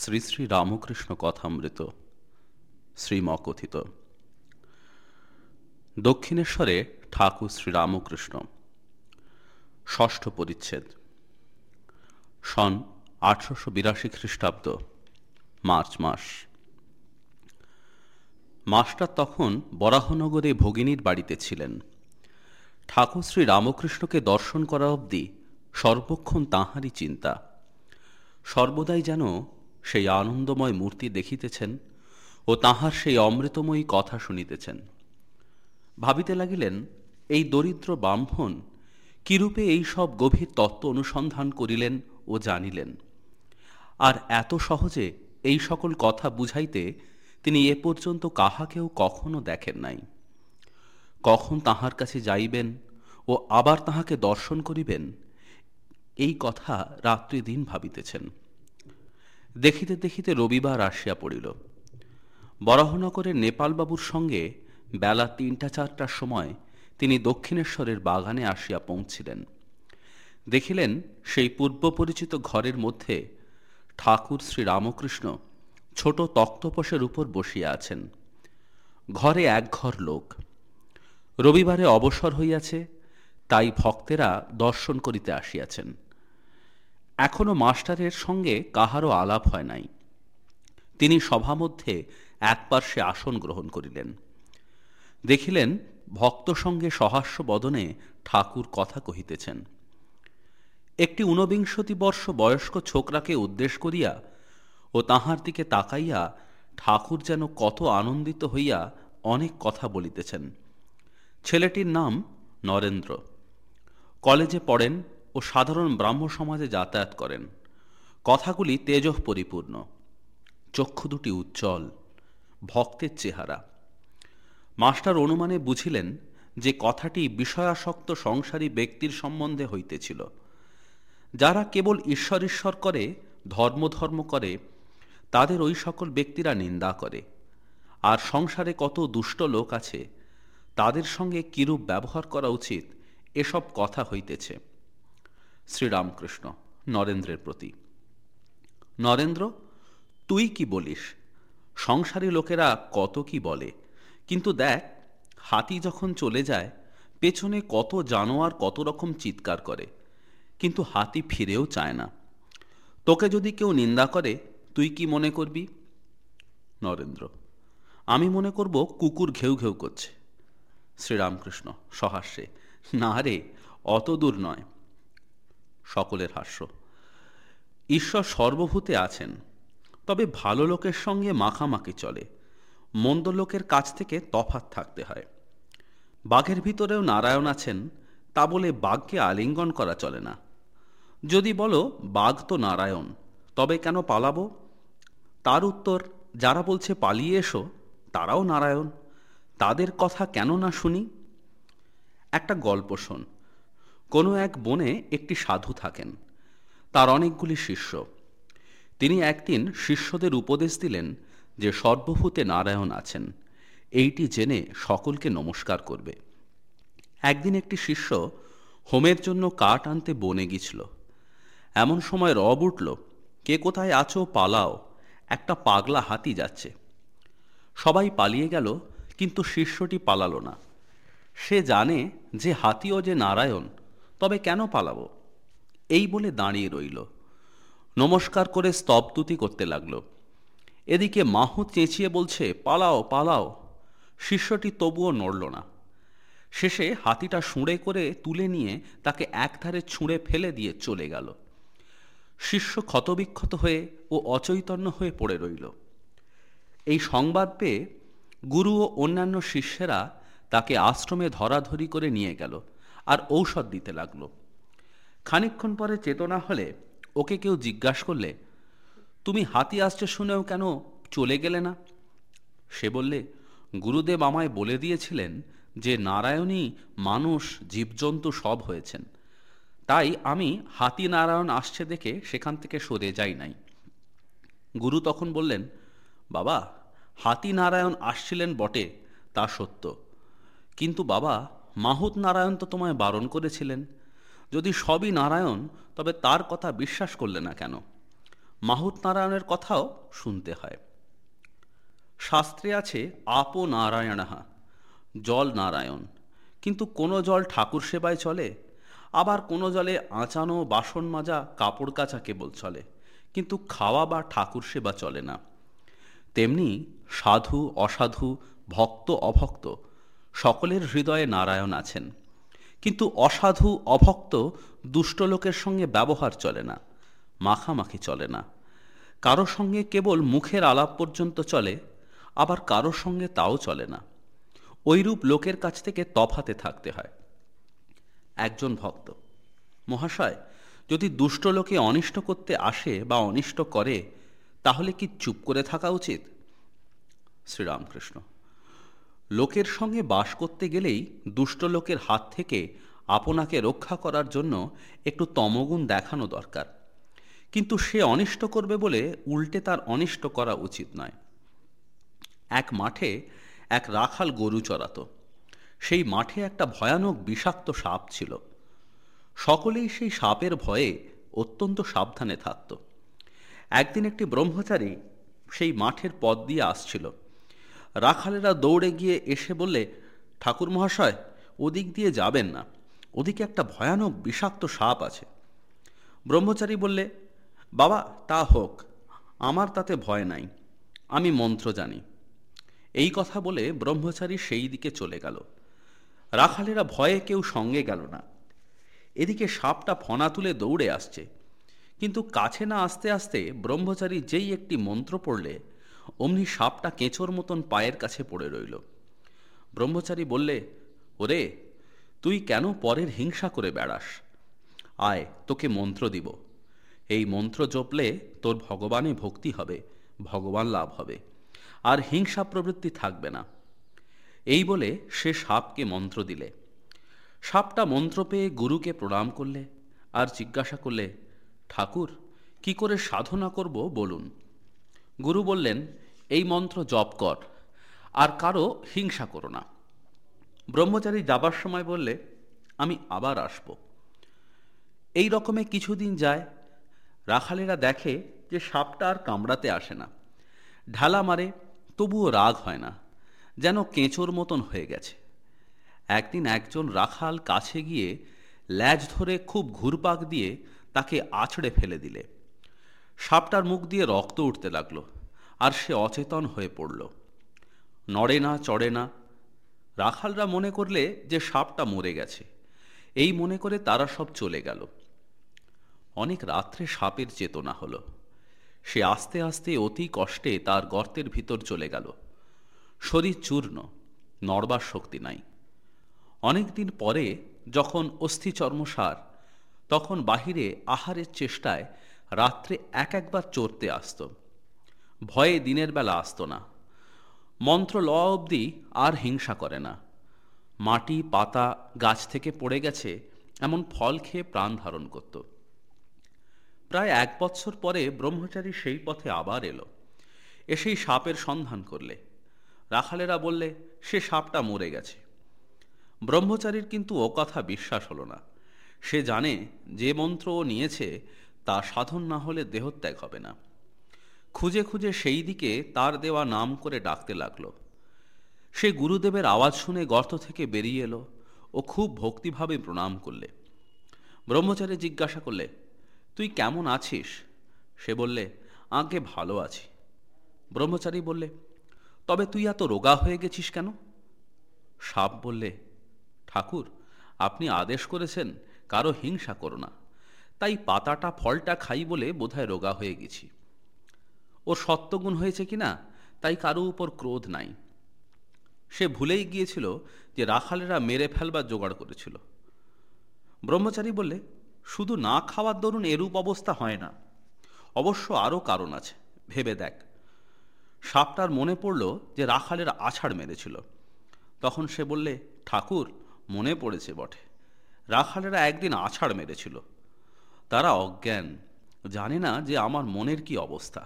শ্রী শ্রী রামকৃষ্ণ কথামৃত, শ্রীমকথিত। দক্ষিণেশ্বরে ঠাকুর শ্রী রামকৃষ্ণ। ষষ্ঠ পরিচ্ছেদ। সন আঠারোশো বিরাশি খ্রিস্টাব্দ, মার্চ মাস। মাস্টার তখন বরাহনগরে ভগিনীর বাড়িতে ছিলেন। ঠাকুর শ্রী রামকৃষ্ণকে দর্শন করা অবধি সর্বক্ষণ তাঁহারই চিন্তা। সর্বদাই যেন সেই আনন্দময় মূর্তি দেখিতেছেন ও তাহার সেই অমৃতময়ী কথা শুনিতেছেন। ভাবিতে লাগিলেন, এই দরিদ্র ব্রাহ্মণ কিরূপে এই সব গভীর তত্ত্ব অনুসন্ধান করিলেন ও জানিলেন। আর এত সহজে এই সকল কথা বুঝাইতে তিনি এ পর্যন্ত কাহাকেও কখনো দেখেন নাই। কখন তাহার কাছে যাইবেন ও আবার তাহাকে দর্শন করিবেন, এই কথা রাত্রি দিন ভাবিতেছেন। দেখিতে দেখিতে রবিবার আসিয়া পড়িল। বরাহনগরের নেপালবাবুর সঙ্গে বেলা তিনটা চারটার সময় তিনি দক্ষিণেশ্বরের বাগানে আসিয়া পৌঁছিলেন। দেখিলেন সেই পূর্ব পরিচিত ঘরের মধ্যে ঠাকুর শ্রী রামকৃষ্ণ ছোট তক্তপোষের উপর বসিয়া আছেন। ঘরে এক ঘর লোক। রবিবারে অবসর হইয়াছে, তাই ভক্তেরা দর্শন করিতে আসিয়াছেন। এখনও মাস্টারের সঙ্গে কাহারও আলাপ হয় নাই। তিনি সভামধ্যে এক পার্শ্বে আসন গ্রহণ করিলেন। দেখিলেন ভক্ত সঙ্গে সহাস্য বদনে ঠাকুর কথা কহিতেছেন, একটি ঊনবিংশতি বর্ষ বয়স্ক ছোকরাকে উদ্দেশ করিয়া ও তাহার দিকে তাকাইয়া ঠাকুর যেন কত আনন্দিত হইয়া অনেক কথা বলিতেছেন। ছেলেটির নাম নরেন্দ্র। কলেজে পড়েন ও সাধারণ ব্রাহ্ম সমাজে যাতায়াত করেন। কথাগুলি তেজ পরিপূর্ণ চক্ষু দুটি উজ্জ্বল। ভক্তের চেহারা। মাস্টার অনুমানে বুঝিলেন যে কথাটি বিষয়াসক্ত সংসারী ব্যক্তির সম্বন্ধে হইতেছিল। যারা কেবল ঈশ্বর ঈশ্বর করে ধর্ম ধর্ম করে, তাদের ওই সকল ব্যক্তিরা নিন্দা করে। আর সংসারে কত দুষ্ট লোক আছে, তাদের সঙ্গে কিরূপ ব্যবহার করা উচিত, এসব কথা হইতেছে। শ্রীরামকৃষ্ণ, নরেন্দ্রের প্রতি। নরেন্দ্র, তুই কি বলিস? সংসারী লোকেরা কত কি বলে। কিন্তু দেখ, হাতি যখন চলে যায়, পেছনে কত জানোয়ার কত রকম চিৎকার করে। কিন্তু হাতি ফিরেও চায় না। তোকে যদি কেউ নিন্দা করে, তুই কি মনে করবি? নরেন্দ্র, আমি মনে করব কুকুর ঘেউ ঘেউ করছে। শ্রীরামকৃষ্ণ সহাস্যে, না রে, অত দূর নয়। সকলের হাস্য। ঈশ্বর সর্বভূতে আছেন, তবে ভালো লোকের সঙ্গে মাখামাখি চলে। মন্দ লোকের কাছ থেকে তফাত থাকতে হয়। বাঘের ভিতরেও নারায়ণ আছেন, তা বলে বাঘকে আলিঙ্গন করা চলে না। যদি বলো, বাঘ তো নারায়ণ, তবে কেন পালাবো? তার উত্তর, যারা বলছে পালিয়ে এসো, তারাও নারায়ণ। তাদের কথা কেন না শুনি? একটা গল্প শোন। কোনো এক বনে একটি সাধু থাকেন। তার অনেকগুলি শিষ্য। তিনি একদিন শিষ্যদের উপদেশ দিলেন যে সর্বভূতে নারায়ণ আছেন। এইটি জেনে সকলকে নমস্কার করবে। একদিন একটি শিষ্য হোমের জন্য কাঠ আনতে বনে গিয়েছিল। এমন সময় রব উঠল, কে কোথায় আছো? পালাও। একটা পাগলা হাতি যাচ্ছে। সবাই পালিয়ে গেল, কিন্তু শিষ্যটি পালালো না। সে জানে যে হাতিও যে নারায়ণ তবে কেন পালাবো? এই বলে দাঁড়িয়ে রইল। নমস্কার করে স্তবতুতি করতে লাগল। এদিকে মাহুত চেঁচিয়ে বলছে, পালাও পালাও। শিষ্যটি তবুও নড়ল না। শেষে হাতিটা শুঁড়ে করে তুলে নিয়ে তাকে একধারে ছুঁড়ে ফেলে দিয়ে চলে গেল। শিষ্য ক্ষতবিক্ষত হয়ে ও অচৈতন্য হয়ে পড়ে রইল। এই সংবাদ পেয়ে গুরু ও অন্যান্য শিষ্যেরা তাকে আশ্রমে ধরাধরি করে নিয়ে গেল। আর ঔষধ দিতে লাগল। খানিক্ষণ পরে চেতনা হলে ওকে কেউ জিজ্ঞাসা করলে, তুমি হাতি আসছে শুনেও কেন চলে গেলে না? সে বললে, গুরুদেব আমায় বলে দিয়েছিলেন যে নারায়ণই মানুষ, জীবজন্তু সব হয়েছেন। তাই আমি হাতি নারায়ণ আসছে দেখে সেখান থেকে সরে যাই নাই। গুরু তখন বললেন, বাবা, হাতি নারায়ণ আসছিলেন বটে, তা সত্য। কিন্তু বাবা মাহুত নারায়ণ তো তোমায় বারণ করেছিলেন। যদি সবই নারায়ণ, তবে তার কথা বিশ্বাস করলে না কেন? মাহুত নারায়ণের কথাও শুনতে হয়। শাস্ত্রে আছে, আপ নারায়ণাহা, জল নারায়ণ। কিন্তু কোনো জল ঠাকুর সেবায় চলে, আবার কোনো জলে আঁচানো বাসন মাজা কাপড় কাচা কেবল চলে, কিন্তু খাওয়া বা ঠাকুর সেবা চলে না। তেমনি সাধু, অসাধু, ভক্ত, অভক্ত সকলের হৃদয়ে নারায়ণ আছেন। কিন্তু অসাধু, অভক্ত, দুষ্ট লোকের সঙ্গে ব্যবহার চলে না, মাখামাখি চলে না। কারও সঙ্গে কেবল মুখের আলাপ পর্যন্ত চলে, আবার কারও সঙ্গে তাও চলে না। ওইরূপ লোকের কাছ থেকে তফাতে থাকতে হয়। একজন ভক্ত, মহাশয়, যদি দুষ্ট লোকে অনিষ্ট করতে আসে বা অনিষ্ট করে, তাহলে কি চুপ করে থাকা উচিত? শ্রীরামকৃষ্ণ লোকের সঙ্গে বাস করতে গেলেই দুষ্ট লোকের হাত থেকে আপনাকে রক্ষা করার জন্য একটু তমগুণ দেখানো দরকার। কিন্তু সে অনিষ্ট করবে বলে উল্টে তার অনিষ্ট করা উচিত নয়। এক মাঠে এক রাখাল গরু চড়াত সেই মাঠে একটা ভয়ানক বিষাক্ত সাপ ছিল। সকলেই সেই সাপের ভয়ে অত্যন্ত সাবধানে থাকত। একদিন একটি ব্রহ্মচারী সেই মাঠের পথ দিয়ে আসছিল। রাখালেরা দৌড়ে গিয়ে এসে বললে, ঠাকুর মহাশয়, ওদিক দিয়ে যাবেন না। ওদিকে একটা ভয়ানক বিষাক্ত সাপ আছে। ব্রহ্মচারী বললে, বাবা, তা হোক, আমার তাতে ভয় নাই, আমি মন্ত্র জানি। এই কথা বলে ব্রহ্মচারী সেই দিকে চলে গেল। রাখালেরা ভয়ে কেউ সঙ্গে গেল না। এদিকে সাপটা ফনা তুলে দৌড়ে আসছে। কিন্তু কাছে না আসতে আসতে ব্রহ্মচারী যেই একটি মন্ত্র পড়লে অমনি সাপটা কেঁচোর মতন পায়ের কাছে পড়ে রইল। ব্রহ্মচারী বললে, ওরে, তুই কেন পরের হিংসা করে বেড়াস? আয়, তোকে মন্ত্র দিব। এই মন্ত্র জপলে তোর ভগবানে ভক্তি হবে, ভগবান লাভ হবে। আর হিংসা প্রবৃত্তি থাকবে না। এই বলে সে সাপকে মন্ত্র দিলে। সাপটা মন্ত্র পেয়ে গুরুকে প্রণাম করলে আর জিজ্ঞাসা করলে, ঠাকুর, কি করে সাধনা করব বলুন? গুরু বললেন, এই মন্ত্র জপ কর, আর কারও হিংসা করো না। ব্রহ্মচারী যাবার সময় বললে, আমি আবার আসব। এই রকমে কিছুদিন যায়, রাখালেরা দেখে যে সাপটা আর কামড়াতে আসে না। ঢালা মারে, তবুও রাগ হয় না, যেন কেঁচোর মতন হয়ে গেছে। একদিন একজন রাখাল কাছে গিয়ে ল্যাজ ধরে খুব ঘুরপাক দিয়ে তাকে আছড়ে ফেলে দিলে। সাপটার মুখ দিয়ে রক্ত উঠতে লাগল, আর সে অচেতন হয়ে পড়ল। নড়ে না, চড়ে না। রাখালরা মনে করলে যে সাপটা মরে গেছে। এই মনে করে তারা সব চলে গেল। অনেক রাত্রে সাপের চেতনা হলো। সে আস্তে আস্তে অতি কষ্টে তার গর্তের ভিতর চলে গেল। শরীর চূর্ণ, নড়বার শক্তি নাই। অনেকদিন পরে যখন অস্থি চর্মসার তখন বাহিরে আহারের চেষ্টায় রাত্রে এক একবার চড়তে আসত। ভয়ে দিনের বেলা আসত না। মন্ত্র ল অবধি আর হিংসা করে না। মাটি, পাতা, গাছ থেকে পড়ে গেছে, এমন ফল খেয়ে প্রাণ ধারণ করত। প্রায় এক বৎসর পরে ব্রহ্মচারী সেই পথে আবার এলো। এসেই সাপের সন্ধান করলে। রাখালেরা বললে, সে সাপটা মরে গেছে। ব্রহ্মচারীর কিন্তু ও কথা বিশ্বাস হলো না। সে জানে যে মন্ত্র ও নিয়েছে তা সাধন না হলে দেহত্যাগ হবে না। খুঁজে খুঁজে সেই দিকে তার দেওয়া নাম করে ডাকতে লাগল। সে গুরুদেবের আওয়াজ শুনে গর্ত থেকে বেরিয়ে এলো ও খুব ভক্তিভাবে প্রণাম করলে। ব্রহ্মচারী জিজ্ঞাসা করলে, তুই কেমন আছিস? সে বললে, আগে ভালো আছি। ব্রহ্মচারী বললে, তবে তুই এত রোগা হয়ে গেছিস কেন? সাপ বললে, ঠাকুর, আপনি আদেশ করেছেন, কারও হিংসা করো না। তাই পাতাটা ফলটা খাই বলে বোধহয় রোগা হয়ে গেছি। ওর সত্যগুণ হয়েছে কি না তাই কারও উপর ক্রোধ নাই। সে ভুলেই গিয়েছিল যে রাখালেরা মেরে ফেলবার জোগাড় করেছিল। ব্রহ্মচারী বললে, শুধু না খাওয়ার দরুন এরূপ অবস্থা হয় না। অবশ্য আরও কারণ আছে, ভেবে দেখ। সাপটার মনে পড়ল যে রাখালের আছাড় মেরেছিল। তখন সে বললে, ঠাকুর, মনে পড়েছে বটে। রাখালেরা একদিন আছাড় মেরেছিল। তারা অজ্ঞান। জানে না যে আমার মনের কি অবস্থা।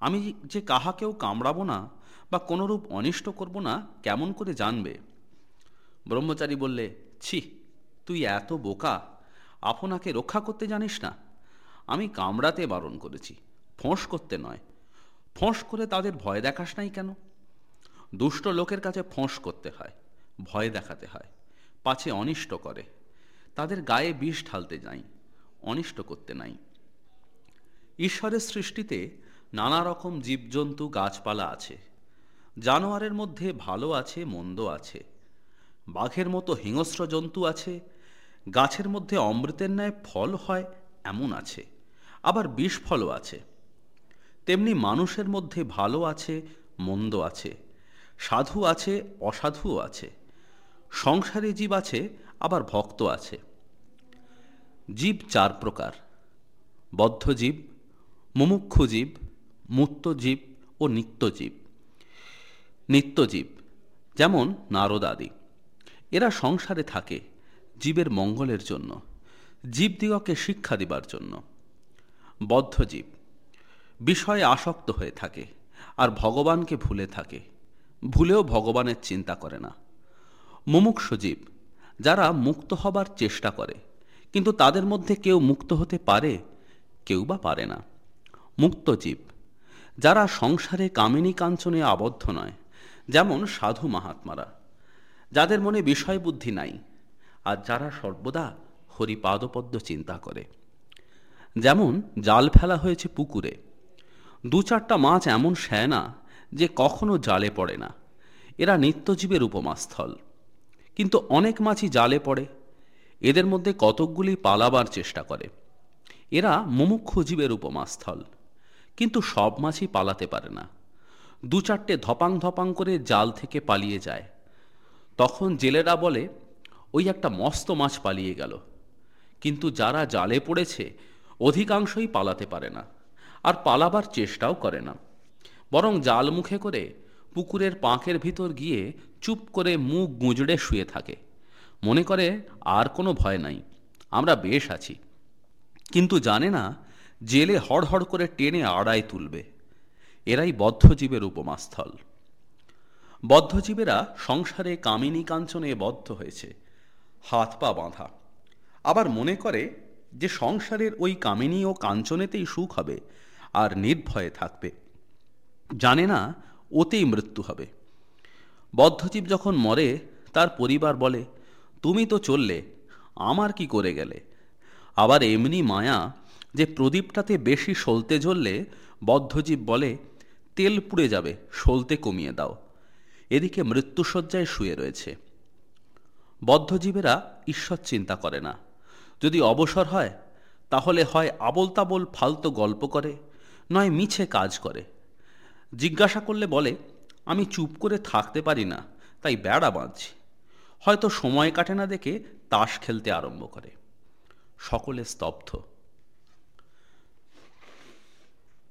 আমি যে কাহাকেও কামড়াবো না বা কোনোরূপ অনিষ্ট করব না, কেমন করে জানবে? ব্রহ্মচারী বললে, ছি, তুই এত বোকা, আপনাকে রক্ষা করতে জানিস না। আমি কামড়াতে বারণ করেছি, ফোঁস করতে নয়। ফোঁস করে তাদের ভয় দেখাস নাই কেন? দুষ্ট লোকের কাছে ফোঁস করতে হয়, ভয় দেখাতে হয়, পাছে অনিষ্ট করে। তাদের গায়ে বিষ ঢালতে যাই। অনিষ্ট করতে নাই। ঈশ্বরের সৃষ্টিতে নানা রকম জীবজন্তু, গাছপালা আছে। জানোয়ারের মধ্যে ভালো আছে, মন্দ আছে। বাঘের মতো হিংস্র জন্তু আছে। গাছের মধ্যে অমৃতের ন্যায় ফল হয়, এমন আছে। আবার বিষ ফলও আছে। তেমনি মানুষের মধ্যে ভালো আছে, মন্দ আছে। সাধু আছে, অসাধুও আছে। সংসারে জীব আছে, আবার ভক্ত আছে। জীব চার প্রকার। বদ্ধজীব মুমুক্ষু জীব মূর্তজীব ও নিত্যজীব নিত্যজীব যেমন নারদ আদি। এরা সংসারে থাকে জীবের মঙ্গলের জন্য, জীবদিগকে শিক্ষা দিবার জন্য। বদ্ধজীব বিষয়ে আসক্ত হয়ে থাকে আর ভগবানকে ভুলে থাকে। ভুলেও ভগবানের চিন্তা করে না। মুমুক্ষজীব যারা মুক্ত হবার চেষ্টা করে। কিন্তু তাদের মধ্যে কেউ মুক্ত হতে পারে, কেউ বা পারে না। মুক্তজীব যারা সংসারে কামিনী কাঞ্চনে আবদ্ধ নয়, যেমন সাধু মাহাত্মারা, যাদের মনে বিষয় বুদ্ধি নাই, আর যারা সর্বদা হরিপাদপদ্ম চিন্তা করে। যেমন জাল ফেলা হয়েছে পুকুরে, দু চারটা মাছ এমন না যে কখনো জালে পড়ে না। এরা নিত্যজীবের উপমাস্থল। কিন্তু অনেক মাছই জালে পড়ে এদের মধ্যে কতকগুলি পালাবার চেষ্টা করে। এরা মুমুক্ষু জীবের উপমাস্থল। কিন্তু সব মাছই পালাতে পারে না। দু চারটে ধপাং ধপাং করে জাল থেকে পালিয়ে যায়। তখন জেলেরা বলে, ওই একটা মস্ত মাছ পালিয়ে গেল। কিন্তু যারা জালে পড়েছে, অধিকাংশই পালাতে পারে না আর পালাবার চেষ্টাও করে না। বরং জাল মুখে করে পুকুরের পাঁকের ভিতর গিয়ে চুপ করে মুখ গুঁজড়ে শুয়ে থাকে। মনে করে আর কোনো ভয় নাই। আমরা বেশ আছি। কিন্তু জানে না, জেলে হড়হড় করে টেনে আড়ায় তুলবে। এরাই বদ্ধজীবের উপমাস্থল। বদ্ধজীবেরা সংসারে কামিনী কাঞ্চনে বদ্ধ হয়েছে, হাত পা বাঁধা। আবার মনে করে যে সংসারের ওই কামিনী ও কাঞ্চনেতেই সুখ হবে আর নির্ভয়ে থাকবে। জানে না, ওতেই মৃত্যু হবে। বদ্ধজীব যখন মরে, তার পরিবার বলে তুমি তো চললে, আমার কি করে গেলে? আবার এমনি মায়া যে প্রদীপটাতে বেশি সলতে জ্বললে বদ্ধজীব বলে, তেল পুড়ে যাবে, সলতে কমিয়ে দাও। এদিকে মৃত্যুসজ্জায় শুয়ে রয়েছে। বদ্ধজীবেরা ঈশ্বর চিন্তা করে না। যদি অবসর হয়, তাহলে হয় আবল তাবল ফালতো গল্প করে, নয় মিছে কাজ করে। জিজ্ঞাসা করলে বলে, আমি চুপ করে থাকতে পারি না, তাই বেড়া বাঁধছি। হয়তো সময় কাটে না দেখে তাস খেলতে আরম্ভ করে। সকলে স্তব্ধ।